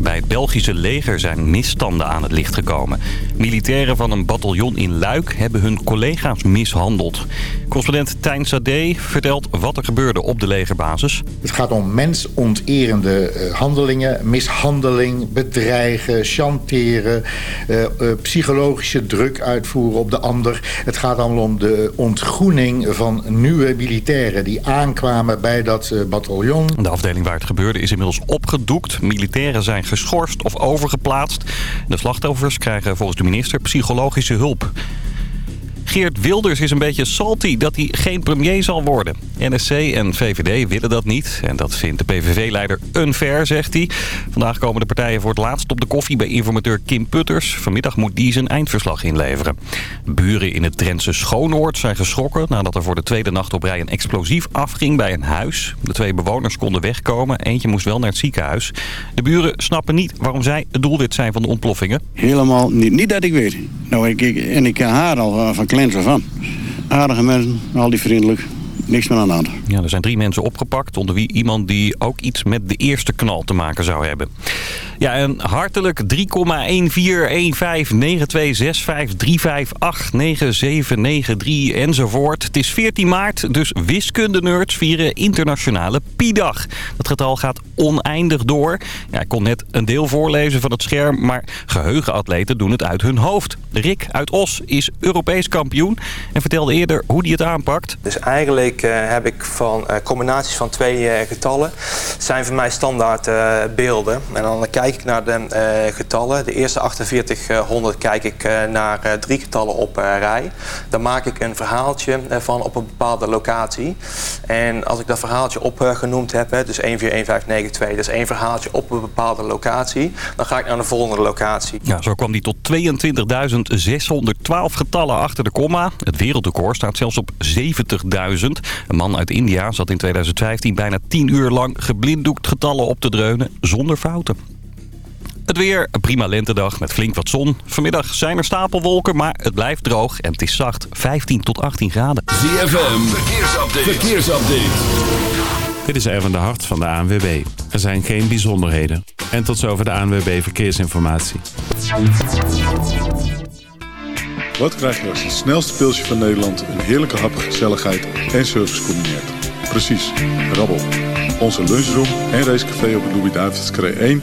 Bij het Belgische leger zijn misstanden aan het licht gekomen. Militairen van een bataljon in Luik hebben hun collega's mishandeld. Correspondent Tijn Sade vertelt wat er gebeurde op de legerbasis. Het gaat om mensonterende eh, handelingen, mishandeling, bedreigen, chanteren... Uh, uh, psychologische druk uitvoeren op de ander. Het gaat allemaal om de ontgroening van nieuwe militairen... die aankwamen bij dat bataljon. De afdeling waar het gebeurde is inmiddels opgedoekt. Militairen zijn geschorst of overgeplaatst. De slachtoffers krijgen volgens de minister psychologische hulp. Geert Wilders is een beetje salty dat hij geen premier zal worden. NSC en VVD willen dat niet. En dat vindt de PVV-leider unfair, zegt hij. Vandaag komen de partijen voor het laatst op de koffie bij informateur Kim Putters. Vanmiddag moet die zijn eindverslag inleveren. Buren in het Drentse Schoonoord zijn geschrokken... nadat er voor de tweede nacht op rij een explosief afging bij een huis. De twee bewoners konden wegkomen. Eentje moest wel naar het ziekenhuis. De buren snappen niet waarom zij het doelwit zijn van de ontploffingen. Helemaal niet. Niet dat ik weet. Nou, ik, ik en ik ken haar al van kleins aan. Aardige mensen, al die vriendelijk niks meer aan de hand. Ja, er zijn drie mensen opgepakt, onder wie iemand die ook iets met de eerste knal te maken zou hebben. Ja, en hartelijk 3,14125926535897993 enzovoort. Het is 14 maart, dus wiskunde-nerds vieren internationale Pi-dag. Dat getal gaat oneindig door. Ja, ik kon net een deel voorlezen van het scherm, maar geheugenatleten doen het uit hun hoofd. Rick uit Os is Europees kampioen en vertelde eerder hoe hij het aanpakt. Dus eigenlijk uh, heb ik van uh, combinaties van twee uh, getallen. zijn voor mij standaard beelden. En dan kijk naar de getallen. De eerste 4800 kijk ik naar drie getallen op rij. Dan maak ik een verhaaltje van op een bepaalde locatie. En als ik dat verhaaltje opgenoemd heb, dus 141592, dat is één verhaaltje op een bepaalde locatie. Dan ga ik naar de volgende locatie. Ja, zo kwam die tot 22.612 getallen achter de komma. Het wereldrecord staat zelfs op 70.000. Een man uit India zat in 2015 bijna 10 uur lang geblinddoekt getallen op te dreunen zonder fouten. Het weer, een prima lentedag met flink wat zon. Vanmiddag zijn er stapelwolken, maar het blijft droog en het is zacht 15 tot 18 graden. ZFM, verkeersupdate. verkeersupdate. Dit is Erwin de Hart van de ANWB. Er zijn geen bijzonderheden. En tot zover de ANWB Verkeersinformatie. Wat krijg je als het snelste pilsje van Nederland... een heerlijke hap, gezelligheid en service combineert? Precies, rabbel. Onze lunchroom en racecafé op het Louis-David's 1...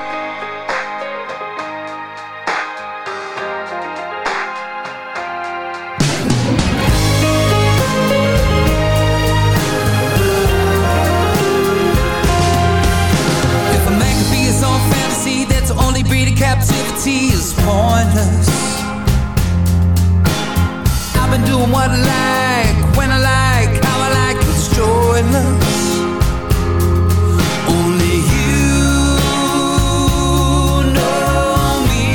Captivity is pointless. I've been doing what I like, when I like, how I like, it's joyless. Only you know me.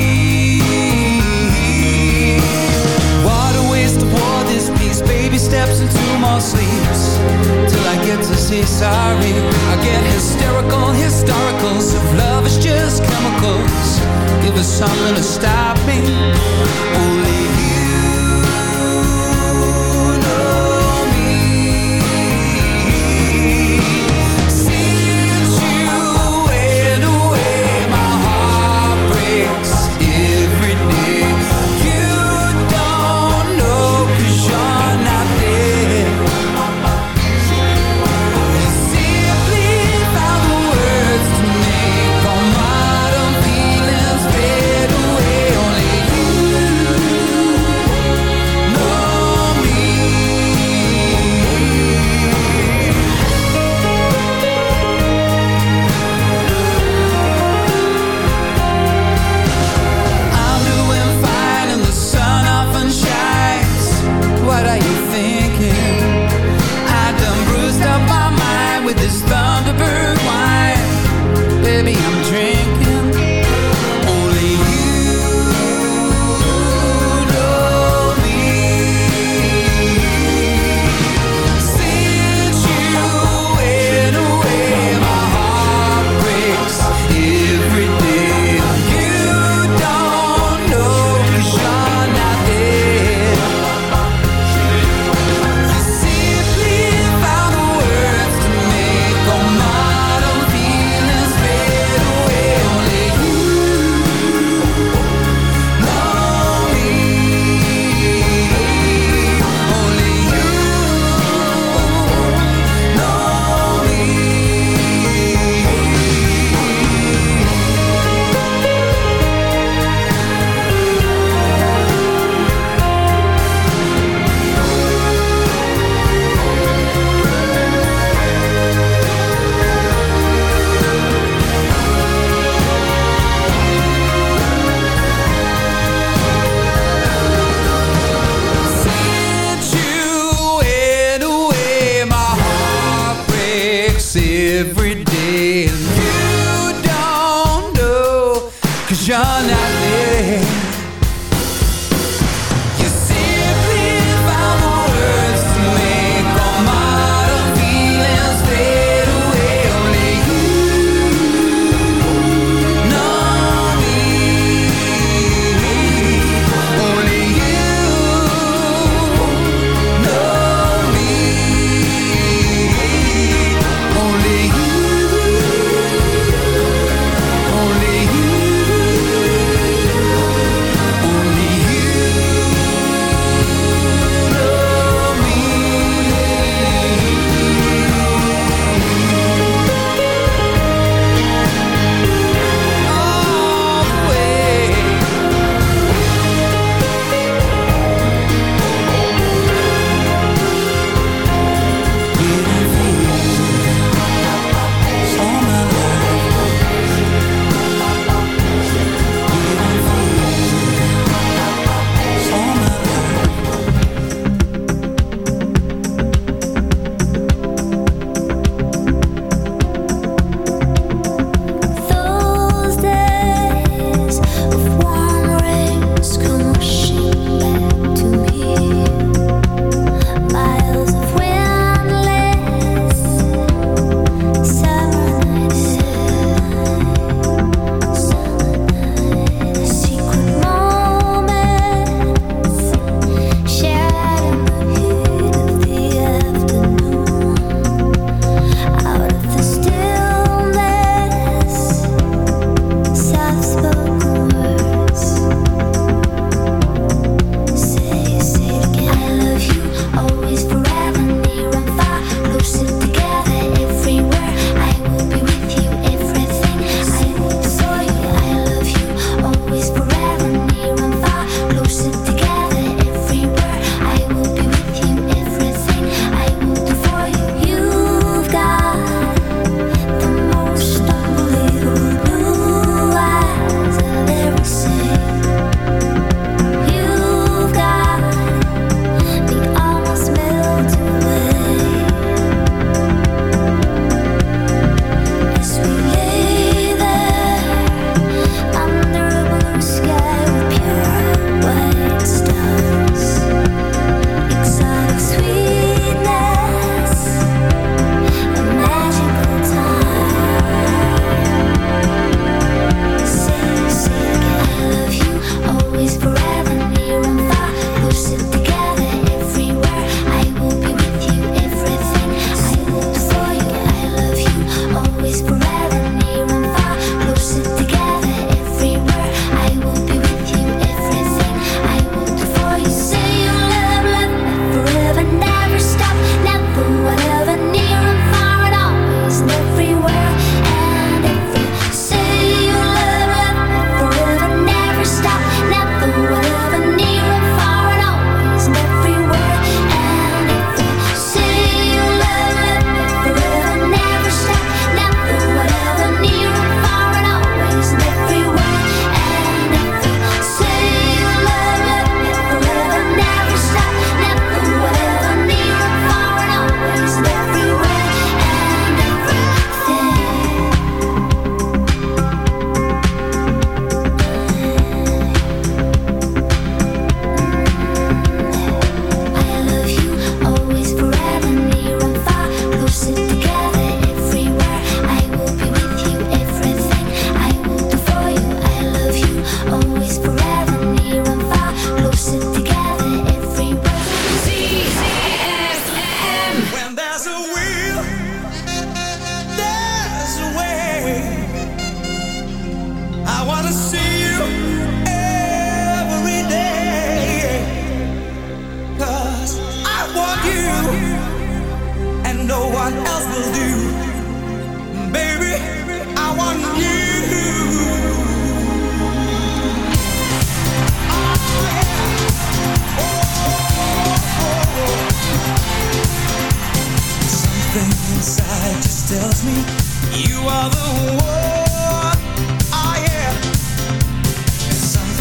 What a waste of war this piece. Baby steps into more sleeps till I get to say sorry. I get hysterical, historicals. If love is just chemicals, give us something to stop me. Only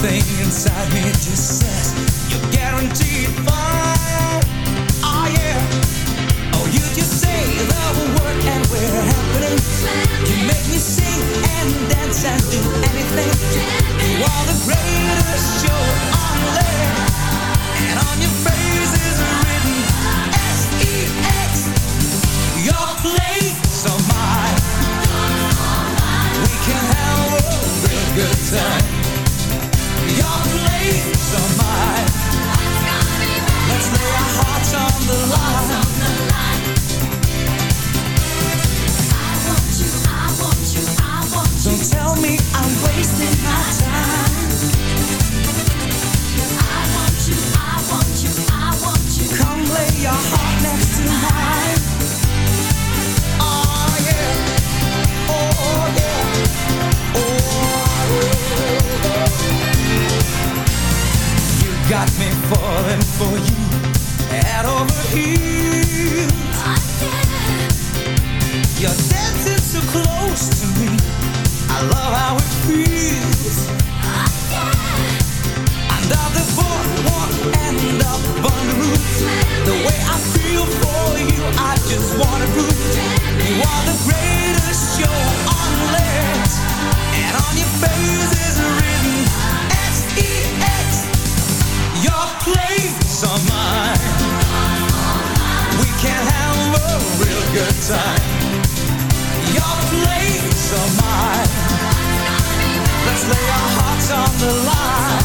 Oh, you're guaranteed my Or oh, oh, you just say the word and we're happening. You make me sing and dance and do anything. You are the greatest show on land. And on your face is written S-E-X. Your place or mine. We can have a real good time. Your place or mine. Let's lay our hearts on the line. I want you, I want you, I want you. Don't tell me I'm wasting my time. I want you, I want you, I want you. Come lay your heart next to mine. Got me falling for you, head over heels. You're dancing so close to me. I love how it feels. Under the boardwalk and up on the roof. The way I feel for you, I just wanna prove. You are the greatest show good time. Your place or mine. Let's lay our hearts on the line.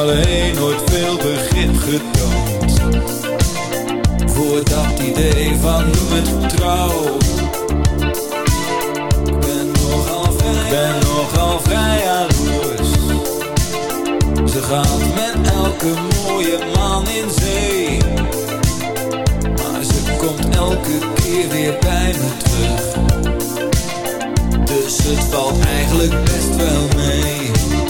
alleen nooit veel begrip getoond. Voor dat idee van hoe het trouw Ik ben nogal vrij, ben nogal vrij Ze gaat met elke mooie man in zee. Maar ze komt elke keer weer bij me terug. Dus het valt eigenlijk best wel mee.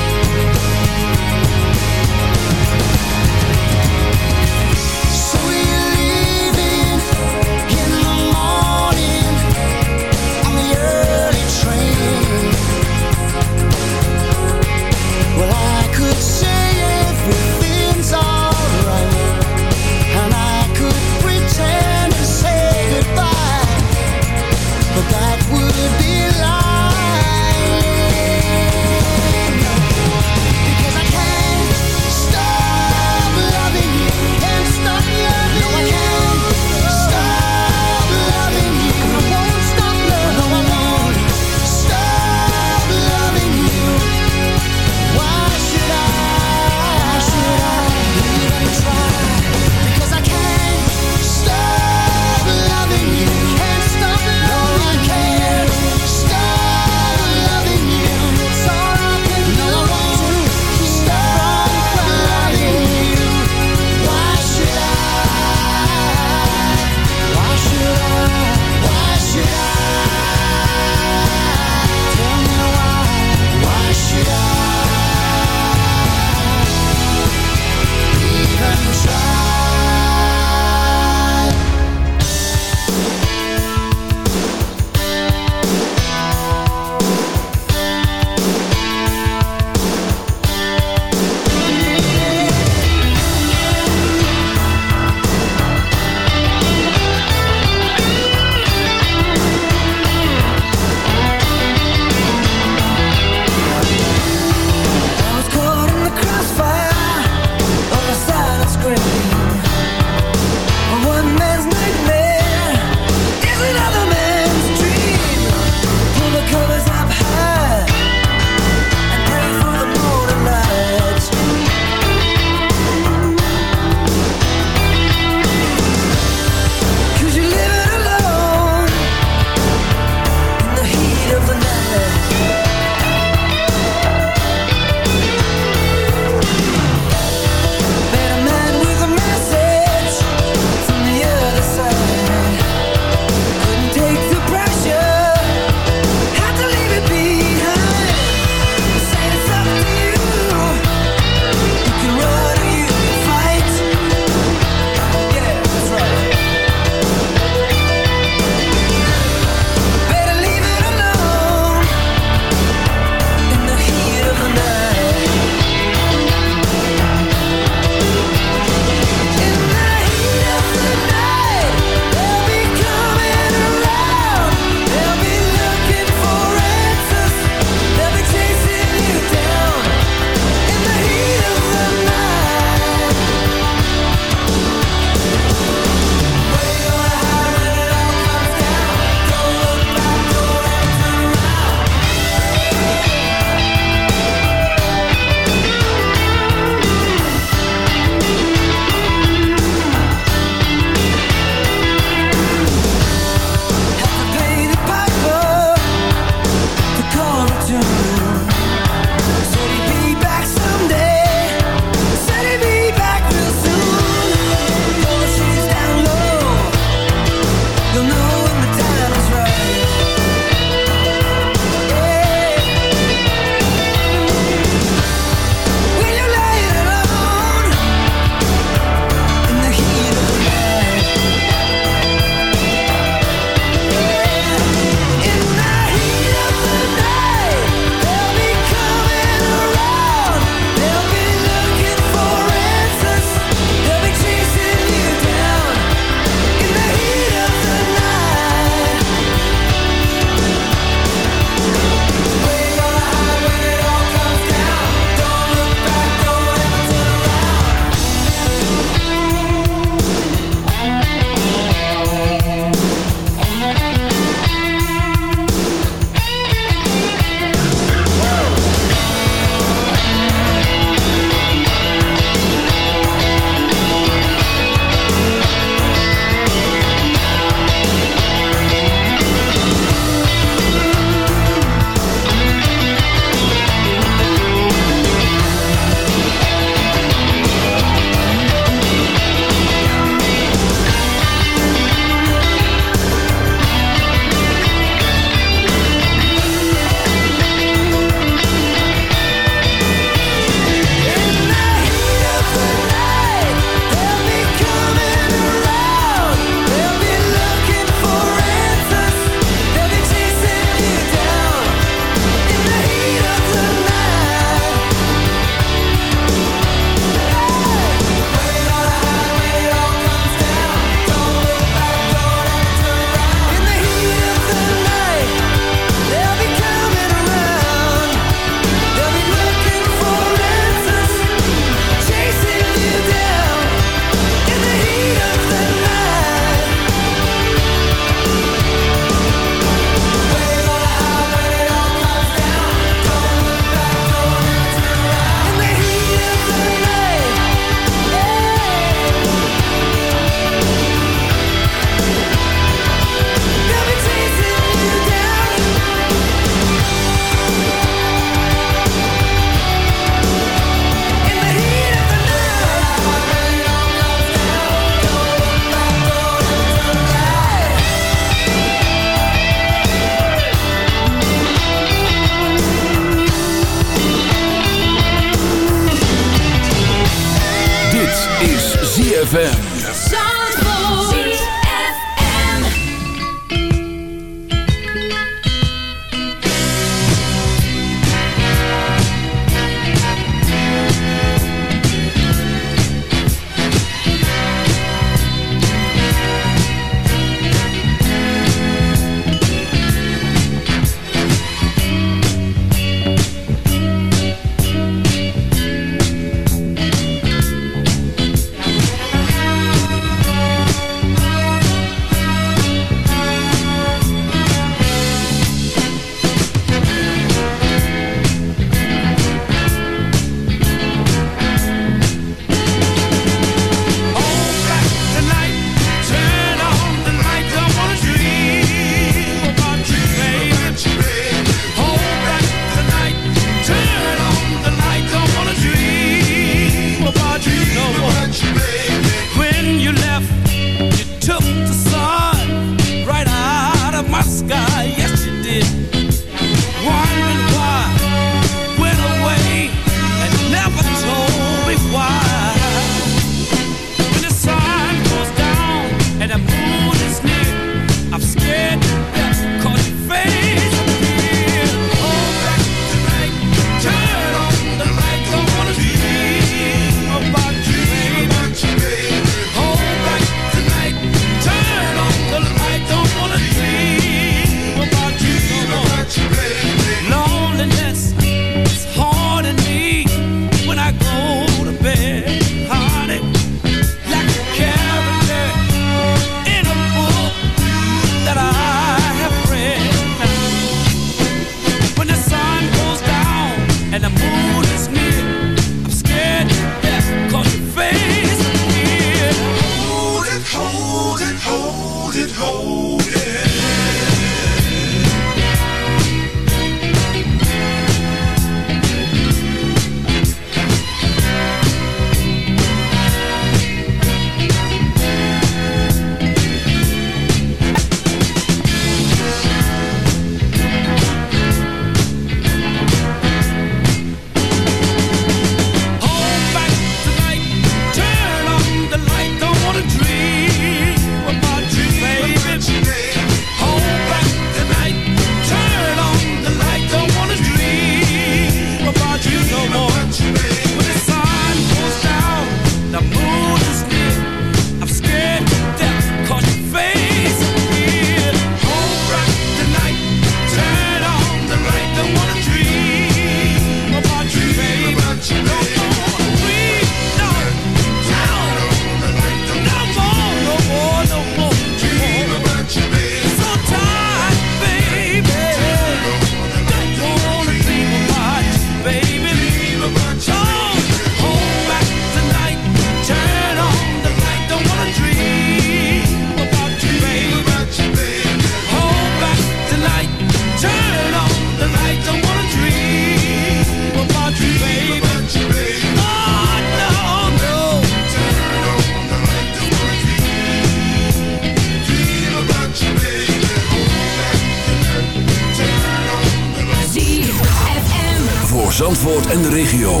Zandvoort en de regio.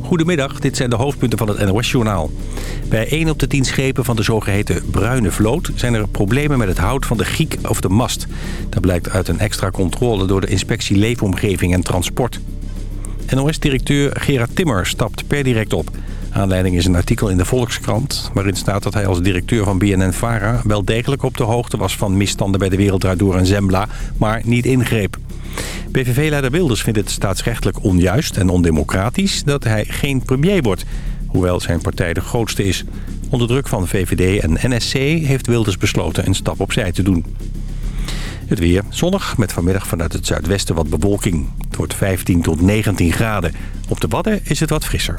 Goedemiddag, dit zijn de hoofdpunten van het NOS-journaal. Bij 1 op de 10 schepen van de zogeheten bruine vloot... zijn er problemen met het hout van de giek of de mast. Dat blijkt uit een extra controle door de inspectie Leefomgeving en Transport. NOS-directeur Gerard Timmer stapt per direct op. Aanleiding is een artikel in de Volkskrant... waarin staat dat hij als directeur van BNN-Vara... wel degelijk op de hoogte was van misstanden bij de Wereld Door en Zembla... maar niet ingreep. PVV-leider Wilders vindt het staatsrechtelijk onjuist en ondemocratisch... dat hij geen premier wordt, hoewel zijn partij de grootste is. Onder druk van VVD en NSC heeft Wilders besloten een stap opzij te doen. Het weer zonnig, met vanmiddag vanuit het zuidwesten wat bewolking. Het wordt 15 tot 19 graden. Op de Wadden is het wat frisser.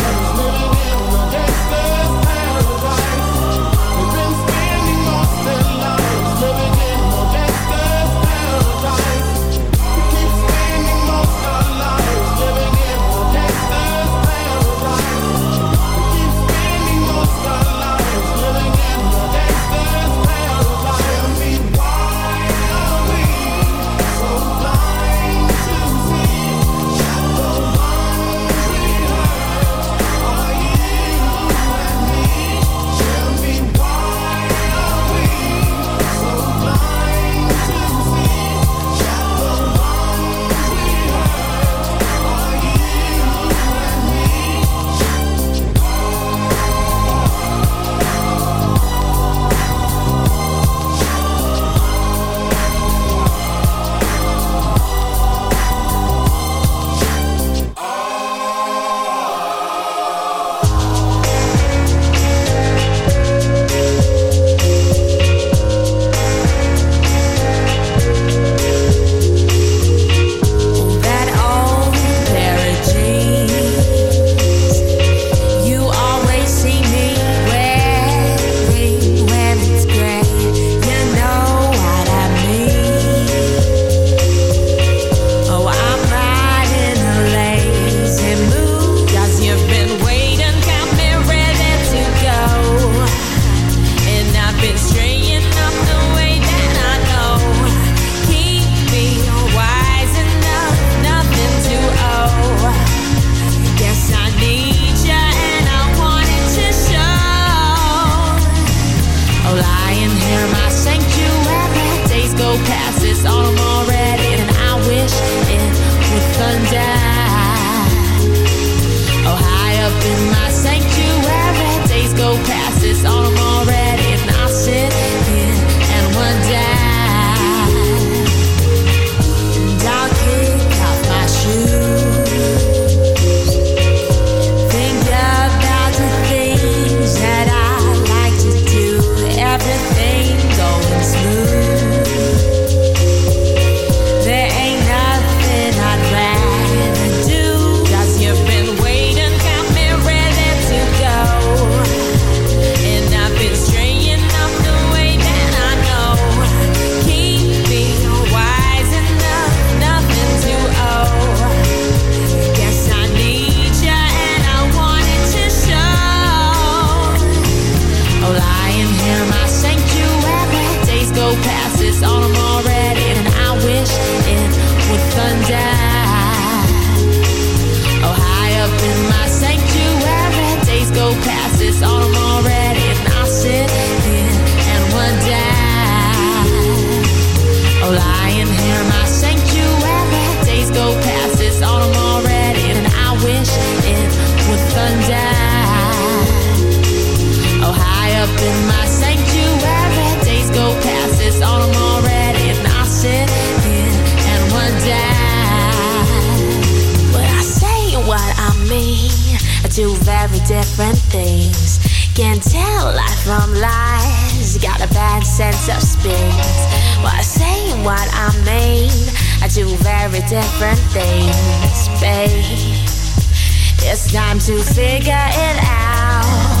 go past this autumn already, and I wish it would thunder. Oh, high up in my sanctuary, days go past this autumn. different things. Can tell life from lies. Got a bad sense of spins. While I say what I mean, I do very different things, babe. It's time to figure it out.